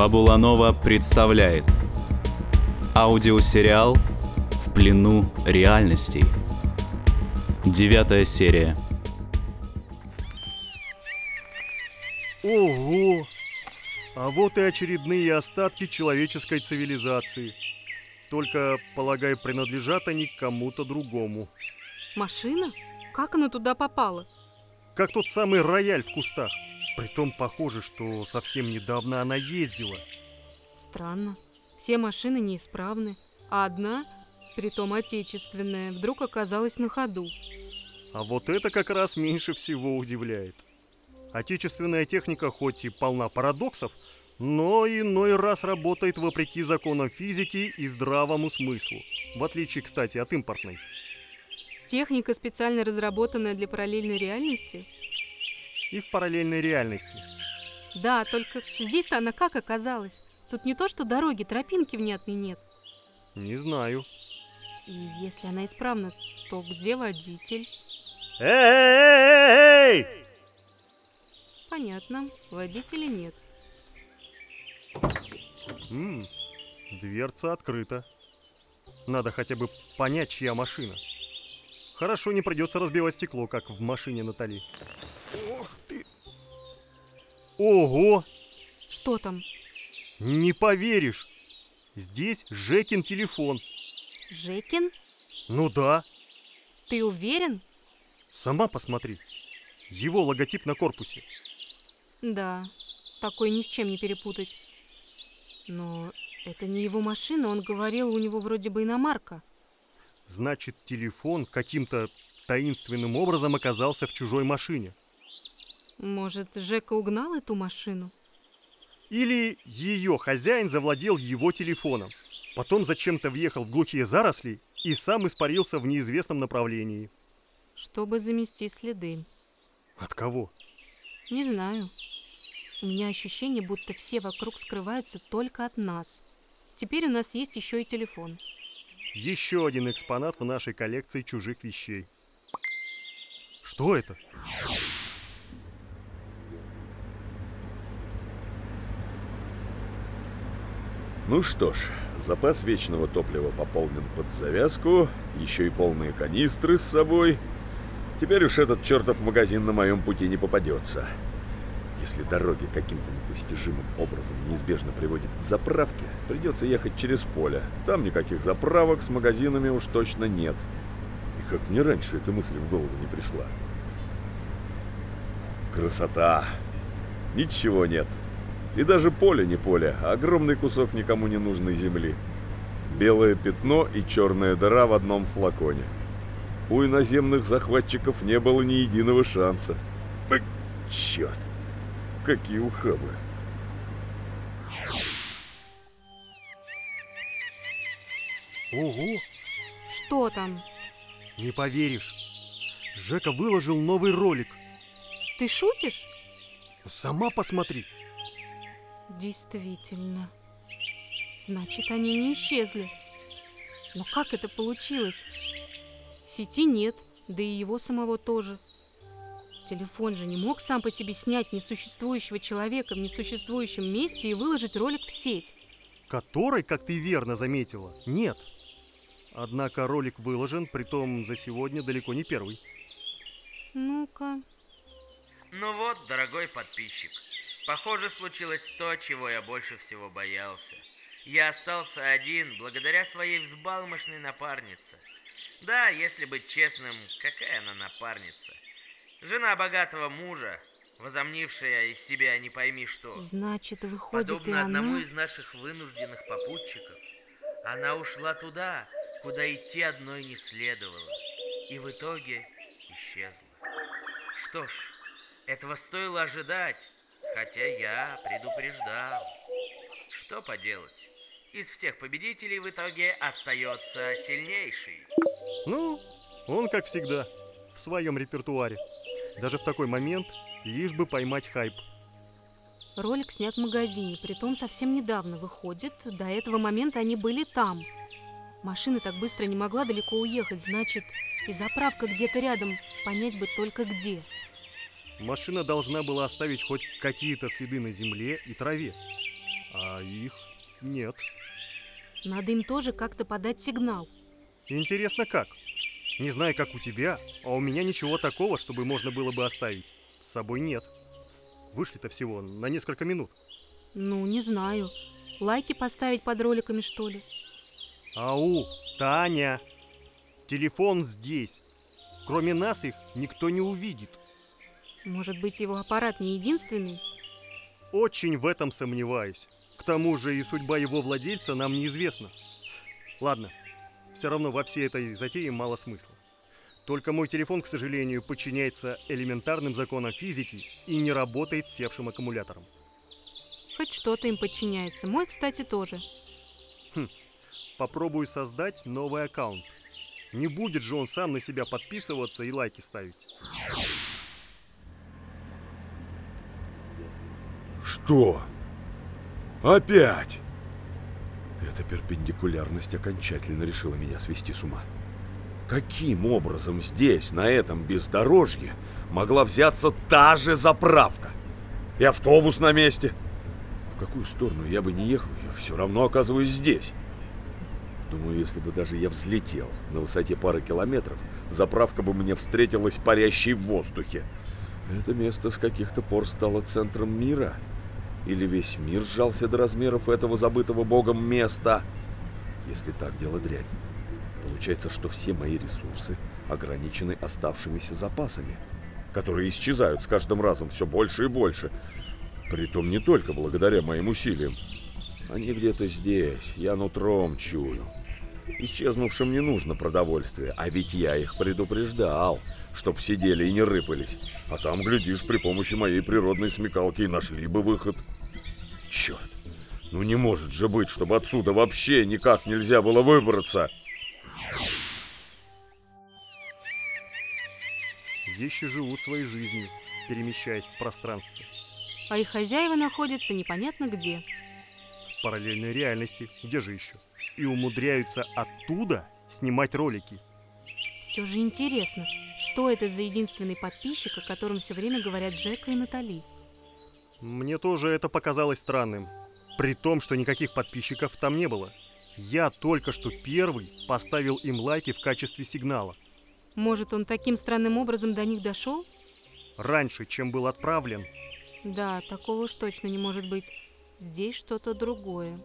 Фабула Нова представляет Аудиосериал «В плену реальностей» Девятая серия Ого! А вот и очередные остатки человеческой цивилизации. Только, полагаю, принадлежат они кому-то другому. Машина? Как она туда попала? Как тот самый рояль в кустах. Притом похоже, что совсем недавно она ездила. Странно. Все машины неисправны, а одна, притом отечественная, вдруг оказалась на ходу. А вот это как раз меньше всего удивляет. Отечественная техника хоть и полна парадоксов, но иной раз работает вопреки законам физики и здравому смыслу. В отличие, кстати, от импортной. Техника, специально разработанная для параллельной реальности? И в параллельной реальности. Да, только здесь-то она как оказалась? Тут не то, что дороги, тропинки внятной нет. Не знаю. И если она исправна, то где водитель? Эй! Понятно, водителя нет. М, дверца открыта. Надо хотя бы понять, чья машина. Хорошо, не придется разбивать стекло, как в машине Натали. Ого! Что там? Не поверишь! Здесь Жекин телефон. Жекин? Ну да, Ты уверен? сама посмотри. Его логотип на корпусе. Да, такой ни с чем не перепутать. Но это не его машина, он говорил, у него вроде бы иномарка. Значит, телефон каким-то таинственным образом оказался в чужой машине. Может, Жека угнал эту машину? Или ее хозяин завладел его телефоном. Потом зачем-то въехал в глухие заросли и сам испарился в неизвестном направлении. Чтобы замести следы. От кого? Не знаю. У меня ощущение, будто все вокруг скрываются только от нас. Теперь у нас есть еще и телефон. Еще один экспонат в нашей коллекции чужих вещей. Что это? Ну что ж, запас вечного топлива пополнен под завязку, еще и полные канистры с собой. Теперь уж этот чертов магазин на моем пути не попадется. Если дороги каким-то непостижимым образом неизбежно приводят к заправке, придется ехать через поле. Там никаких заправок с магазинами уж точно нет. И как мне раньше эта мысль в голову не пришла. Красота! Ничего нет. И даже поле не поле, а огромный кусок никому не нужной земли. Белое пятно и черная дыра в одном флаконе. У иноземных захватчиков не было ни единого шанса. Ой, черт! Какие ухабы! Ого! Что там? Не поверишь. Жека выложил новый ролик. Ты шутишь? Сама посмотри. Действительно. Значит, они не исчезли. Но как это получилось? Сети нет, да и его самого тоже. Телефон же не мог сам по себе снять несуществующего человека в несуществующем месте и выложить ролик в сеть. Которой, как ты верно заметила, нет. Однако ролик выложен, притом за сегодня далеко не первый. Ну-ка. Ну вот, дорогой подписчик, похоже, случилось то, чего я больше всего боялся. Я остался один благодаря своей взбалмошной напарнице. Да, если быть честным, какая она напарница? Жена богатого мужа, возомнившая из себя не пойми что. Значит, выходит и Подобно одному она... из наших вынужденных попутчиков, она ушла туда, куда идти одной не следовало, и в итоге исчезла. Что ж, этого стоило ожидать, хотя я предупреждал. Что поделать? Из всех победителей в итоге остается сильнейший. Ну, он, как всегда, в своем репертуаре. Даже в такой момент, лишь бы поймать хайп. Ролик снят в магазине, притом совсем недавно выходит. До этого момента они были там. Машина так быстро не могла далеко уехать, значит, и заправка где-то рядом, понять бы только где. Машина должна была оставить хоть какие-то следы на земле и траве. а их нет. Надо им тоже как-то подать сигнал. Интересно как? Не знаю, как у тебя, а у меня ничего такого, чтобы можно было бы оставить. С собой нет. Вышли-то всего на несколько минут. Ну, не знаю. Лайки поставить под роликами, что ли? Ау, Таня! Телефон здесь. Кроме нас их никто не увидит. Может быть, его аппарат не единственный? Очень в этом сомневаюсь. К тому же и судьба его владельца нам неизвестна. Ладно, все равно во всей этой затее мало смысла. Только мой телефон, к сожалению, подчиняется элементарным законам физики и не работает с севшим аккумулятором. Хоть что-то им подчиняется. Мой, кстати, тоже. Попробую создать новый аккаунт. Не будет же он сам на себя подписываться и лайки ставить. Что? Опять? Эта перпендикулярность окончательно решила меня свести с ума. Каким образом здесь, на этом бездорожье, могла взяться та же заправка? И автобус на месте? В какую сторону я бы не ехал, я все равно оказываюсь здесь. Думаю, если бы даже я взлетел на высоте пары километров, заправка бы мне встретилась парящей в воздухе. Это место с каких-то пор стало центром мира? Или весь мир сжался до размеров этого забытого богом места? Если так, дело дрянь. Получается, что все мои ресурсы ограничены оставшимися запасами, которые исчезают с каждым разом все больше и больше. Притом не только благодаря моим усилиям. Они где-то здесь, я нутром чую. Исчезнувшим не нужно продовольствие, а ведь я их предупреждал, чтоб сидели и не рыпались. А там, глядишь, при помощи моей природной смекалки и нашли бы выход. Черт, ну не может же быть, чтобы отсюда вообще никак нельзя было выбраться. Вещи живут своей жизнью, перемещаясь в пространстве. А их хозяева находятся непонятно где. В параллельной реальности, где же еще? И умудряются оттуда снимать ролики. Все же интересно, что это за единственный подписчик, о котором все время говорят Джека и Натали? Мне тоже это показалось странным. При том, что никаких подписчиков там не было. Я только что первый поставил им лайки в качестве сигнала. Может, он таким странным образом до них дошел? Раньше, чем был отправлен. Да, такого уж точно не может быть. Здесь что-то другое.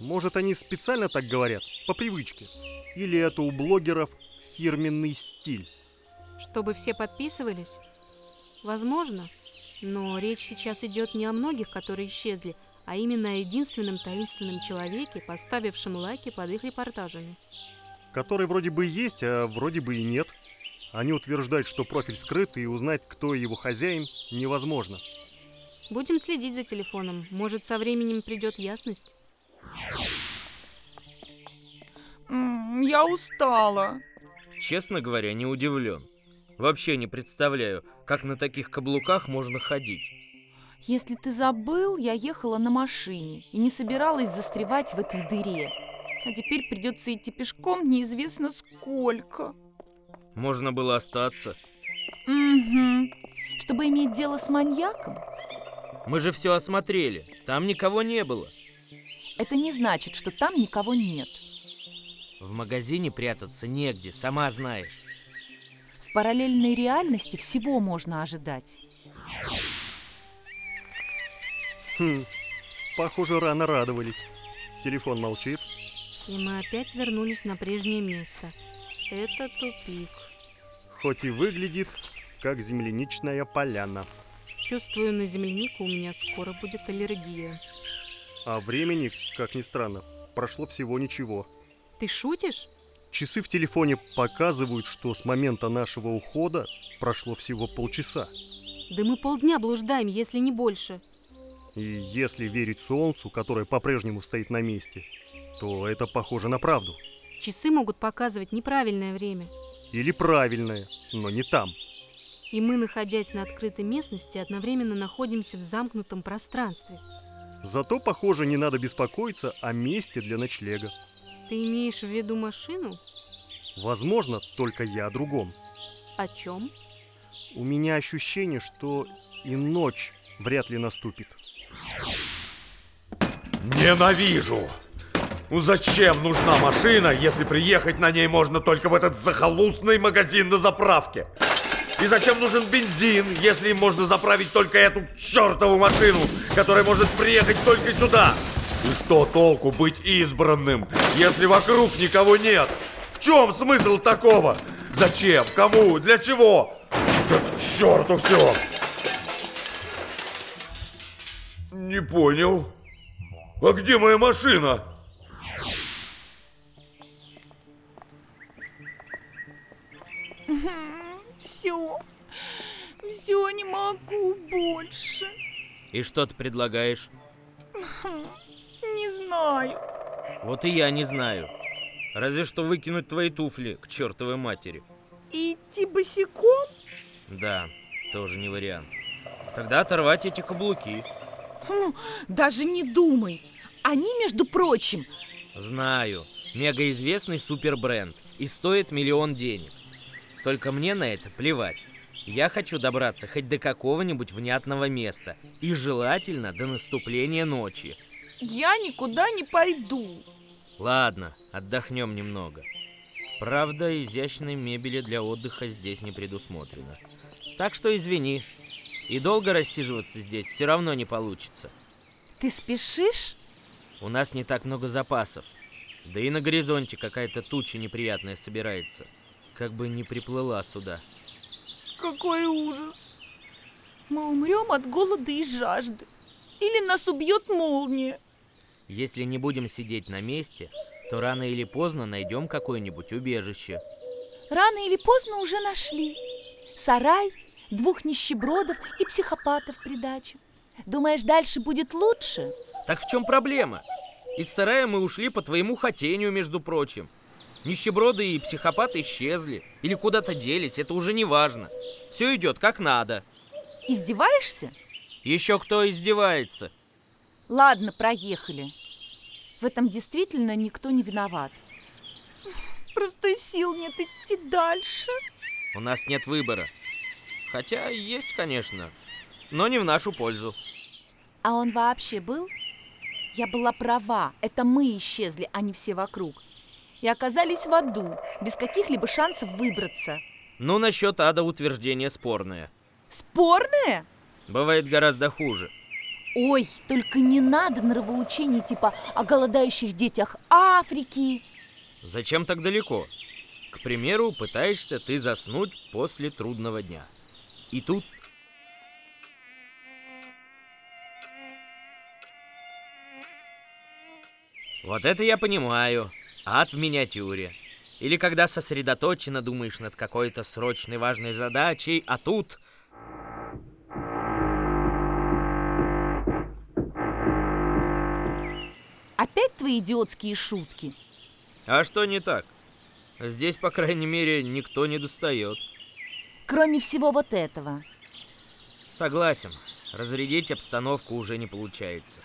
Может, они специально так говорят, по привычке. Или это у блогеров фирменный стиль. Чтобы все подписывались? Возможно. Но речь сейчас идет не о многих, которые исчезли, а именно о единственном таинственном человеке, поставившем лайки под их репортажами. Который вроде бы есть, а вроде бы и нет. Они утверждают, что профиль скрыт, и узнать, кто его хозяин, невозможно. Будем следить за телефоном. Может, со временем придет ясность? Я устала. Честно говоря, не удивлен. Вообще не представляю, как на таких каблуках можно ходить. Если ты забыл, я ехала на машине и не собиралась застревать в этой дыре. А теперь придется идти пешком неизвестно сколько. Можно было остаться. Угу. Чтобы иметь дело с маньяком, Мы же все осмотрели. Там никого не было. Это не значит, что там никого нет. В магазине прятаться негде, сама знаешь. В параллельной реальности всего можно ожидать. Хм, похоже, рано радовались. Телефон молчит. И мы опять вернулись на прежнее место. Это тупик. Хоть и выглядит, как земляничная поляна. Чувствую, на землянику у меня скоро будет аллергия. А времени, как ни странно, прошло всего ничего. Ты шутишь? Часы в телефоне показывают, что с момента нашего ухода прошло всего полчаса. Да мы полдня блуждаем, если не больше. И если верить Солнцу, которое по-прежнему стоит на месте, то это похоже на правду. Часы могут показывать неправильное время. Или правильное, но не там. И мы, находясь на открытой местности, одновременно находимся в замкнутом пространстве. Зато, похоже, не надо беспокоиться о месте для ночлега. Ты имеешь в виду машину? Возможно, только я о другом. О чем? У меня ощущение, что и ночь вряд ли наступит. Ненавижу! Ну зачем нужна машина, если приехать на ней можно только в этот захолустный магазин на заправке? И зачем нужен бензин, если им можно заправить только эту чертову машину, которая может приехать только сюда? И что толку быть избранным, если вокруг никого нет? В чем смысл такого? Зачем? Кому? Для чего? Да к черту все! Не понял. А где моя машина? Все. Все, не могу больше. И что ты предлагаешь? Не знаю. Вот и я не знаю. Разве что выкинуть твои туфли к чертовой матери. Идти босиком? Да, тоже не вариант. Тогда оторвать эти каблуки. Хм, Даже не думай. Они, между прочим, Знаю, мегаизвестный супербренд и стоит миллион денег. Только мне на это плевать. Я хочу добраться хоть до какого-нибудь внятного места. И желательно до наступления ночи. я никуда не пойду. Ладно, отдохнем немного. Правда, изящной мебели для отдыха здесь не предусмотрено. Так что извини. И долго рассиживаться здесь все равно не получится. Ты спешишь? У нас не так много запасов. Да и на горизонте какая-то туча неприятная собирается. Как бы не приплыла сюда. Какой ужас. Мы умрем от голода и жажды. Или нас убьет молния. Если не будем сидеть на месте, то рано или поздно найдем какое-нибудь убежище. Рано или поздно уже нашли. Сарай, двух нищебродов и психопатов в придачу. Думаешь, дальше будет лучше? Так в чем проблема? Из сарая мы ушли по твоему хотению, между прочим. Нищеброды и психопаты исчезли. Или куда-то делись, это уже не важно. Все идет как надо. Издеваешься? Еще кто издевается? Ладно, проехали. В этом действительно никто не виноват. Просто сил нет идти дальше. У нас нет выбора. Хотя есть, конечно. Но не в нашу пользу. А он вообще был? Я была права. Это мы исчезли, а не все вокруг. И оказались в аду, без каких-либо шансов выбраться. Ну, насчет ада утверждение спорное. Спорное? Бывает гораздо хуже. Ой, только не надо нравоучений типа о голодающих детях Африки. Зачем так далеко? К примеру, пытаешься ты заснуть после трудного дня. И тут Вот это я понимаю. Ад в миниатюре. Или когда сосредоточенно думаешь над какой-то срочной важной задачей, а тут... Опять твои идиотские шутки? А что не так? Здесь, по крайней мере, никто не достает. Кроме всего вот этого. Согласен, разрядить обстановку уже не получается.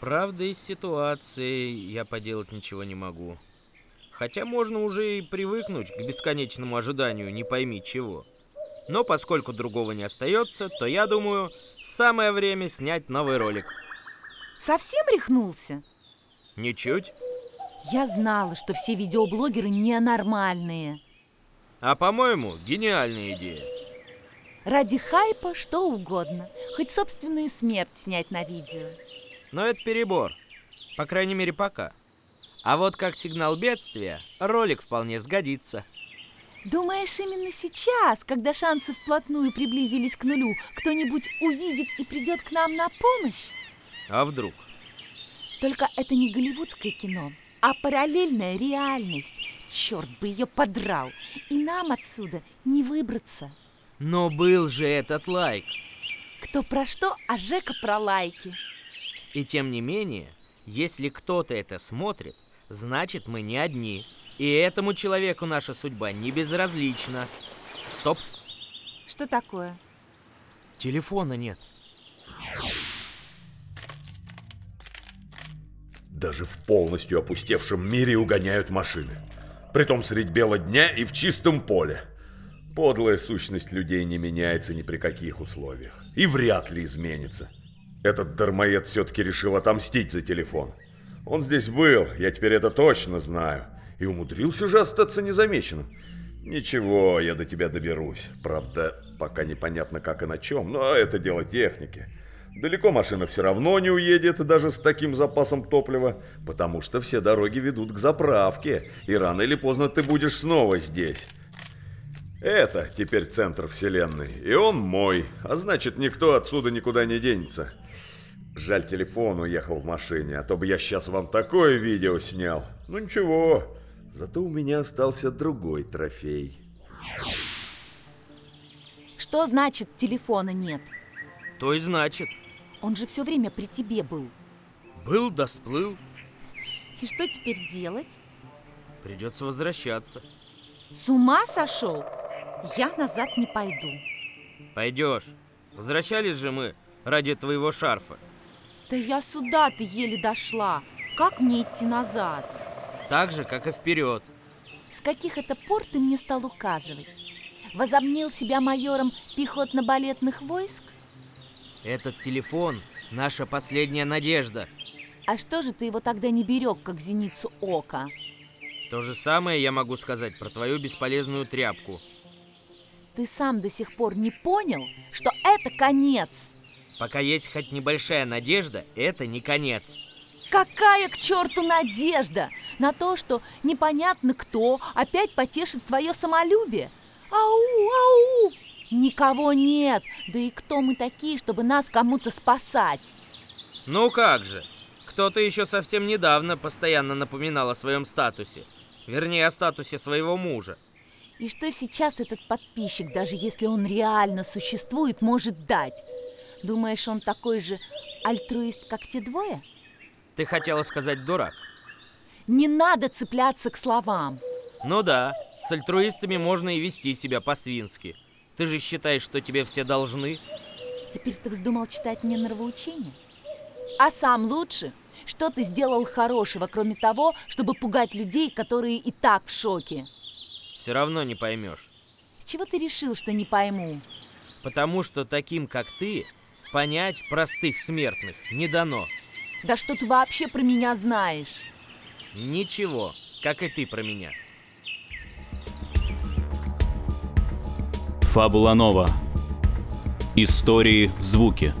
Правда, из ситуации я поделать ничего не могу. Хотя можно уже и привыкнуть к бесконечному ожиданию не пойми чего. Но поскольку другого не остается, то я думаю, самое время снять новый ролик. Совсем рехнулся? Ничуть. Я знала, что все видеоблогеры ненормальные. А по-моему, гениальная идея. Ради хайпа что угодно. Хоть собственную смерть снять на видео. Но это перебор. По крайней мере, пока. А вот как сигнал бедствия, ролик вполне сгодится. Думаешь, именно сейчас, когда шансы вплотную приблизились к нулю, кто-нибудь увидит и придет к нам на помощь? А вдруг? Только это не голливудское кино, а параллельная реальность. Черт бы ее подрал. И нам отсюда не выбраться. Но был же этот лайк. Кто про что, а Жека про лайки. И тем не менее, если кто-то это смотрит, значит мы не одни. И этому человеку наша судьба не безразлична. Стоп, Что такое? телефона нет. Даже в полностью опустевшем мире угоняют машины. Притом средь бела дня и в чистом поле. Подлая сущность людей не меняется ни при каких условиях. И вряд ли изменится. Этот дармоед все-таки решил отомстить за телефон. Он здесь был, я теперь это точно знаю. И умудрился же остаться незамеченным. Ничего, я до тебя доберусь. Правда, пока непонятно как и на чем, но это дело техники. Далеко машина все равно не уедет, даже с таким запасом топлива, потому что все дороги ведут к заправке, и рано или поздно ты будешь снова здесь. Это теперь центр вселенной, и он мой, а значит никто отсюда никуда не денется. Жаль, телефон уехал в машине, а то бы я сейчас вам такое видео снял. Ну ничего, зато у меня остался другой трофей. Что значит телефона нет? То и значит. Он же все время при тебе был. Был да сплыл. И что теперь делать? Придется возвращаться. С ума сошел? Я назад не пойду. Пойдешь. Возвращались же мы ради твоего шарфа. Да я сюда-то еле дошла. Как мне идти назад? Так же, как и вперед. С каких это пор ты мне стал указывать? Возомнил себя майором пехотно-балетных войск? Этот телефон – наша последняя надежда. А что же ты его тогда не берег, как зеницу ока? То же самое я могу сказать про твою бесполезную тряпку. Ты сам до сих пор не понял, что это конец? Пока есть хоть небольшая надежда, это не конец. Какая к черту надежда на то, что непонятно кто опять потешит твое самолюбие? Ау, ау! Никого нет, да и кто мы такие, чтобы нас кому-то спасать? Ну как же? Кто-то еще совсем недавно постоянно напоминал о своем статусе. Вернее, о статусе своего мужа. И что сейчас этот подписчик, даже если он реально существует, может дать? Думаешь, он такой же альтруист, как те двое? Ты хотела сказать дурак? Не надо цепляться к словам. Ну да, с альтруистами можно и вести себя по-свински. Ты же считаешь, что тебе все должны? Теперь ты вздумал читать мне нравоучения? А сам лучше? Что ты сделал хорошего, кроме того, чтобы пугать людей, которые и так в шоке? Все равно не поймешь. С чего ты решил, что не пойму? Потому что таким, как ты, понять простых смертных не дано. Да что ты вообще про меня знаешь? Ничего, как и ты про меня. Фабула Нова. Истории в звуке.